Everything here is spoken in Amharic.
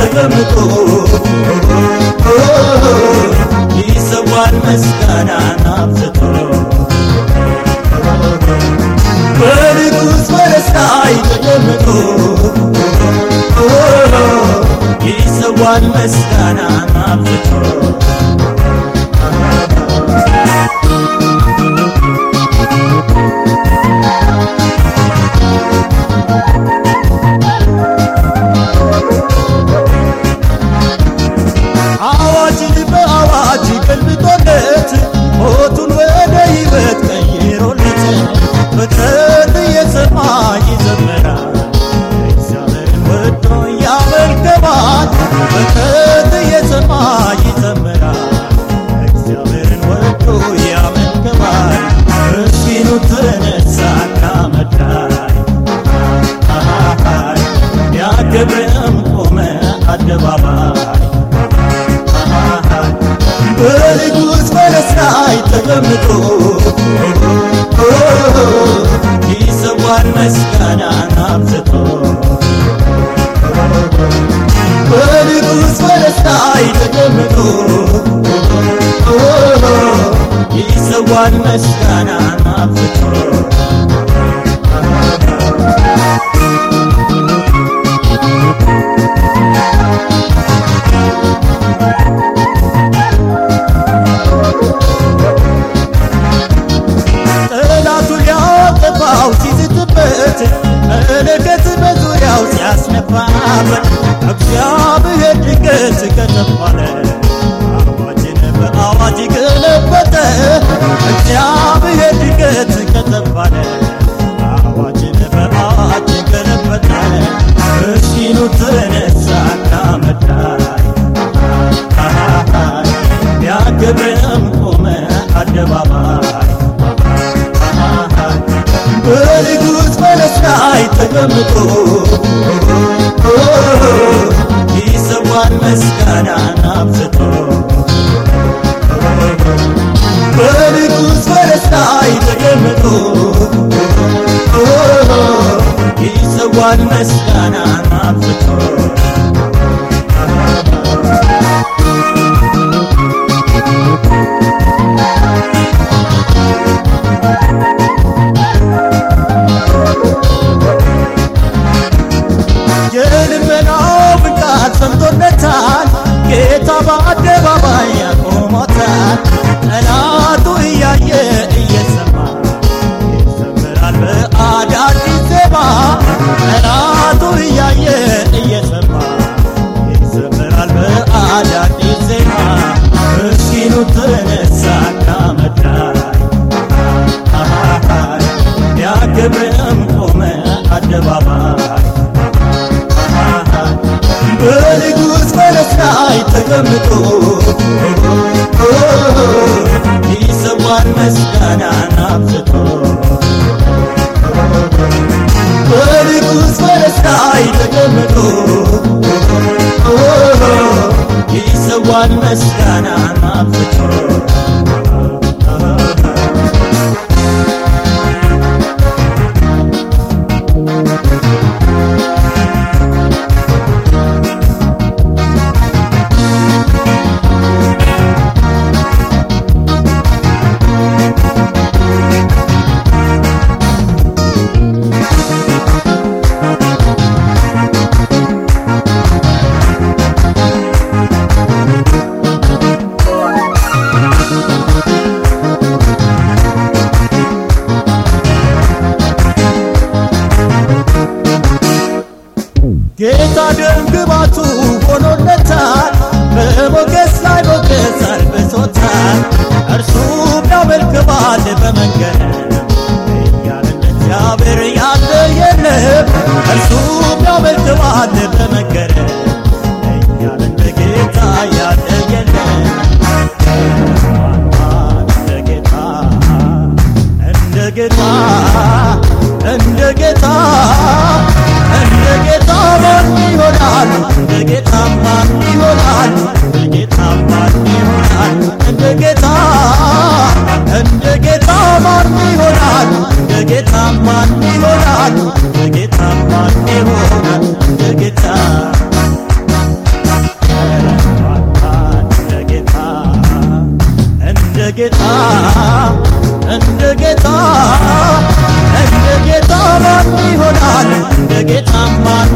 ተቀምጦ ይሰዋል ምስጋናን አብዝቶ በንጉሥ ፈረስ ላይ ተቀምጦ ይሰዋል ምስጋናን አዋጅን በአዋጅ ገልብጦለት ይሰዋል ምስጋናን አብዝቶ ጠላቱ ሊያጠፋው ሲዝትበት መለከት በዙሪያው ሲያስነፋበት እግዚአብሔር ድንገት ከተባለ አዋጅን በአዋጅ ገለበጠ እግዚአብሔር ድንገት ከተባለ አዋጅን በአዋጅ ገለበጠ ምስኪኑ ተነሳና መዳይ ያገብርም ቆመ አደባባይ በንጉሥ ፈረስ ላይ ተቀምጦ ይሰዋል ምስጋናን አብዝቶ የልመናውን ቃል ሰምቶለታል። ጌታ በአደባባይ ያቆሞታል ጠላቱ እያየ ተቀምጦ ይሰዋል ምስጋናን አብዝቶ በንጉሥ ፈረስ ላይ ተቀምጦ ይሰዋል ምስጋናን ጌታ ደም ግባቱ ሆኖለታል በሞገስ ላይ ሞገስ አልብሶታል። እርሱም ያመልክባል በመንገድ ማን ይሆናል? በጌታ ማን ይሆናል? በጌታ እንደ ጌታ እንደ ጌታ እንደ ጌታ ማን ይሆናል? እንደ ጌታ ማን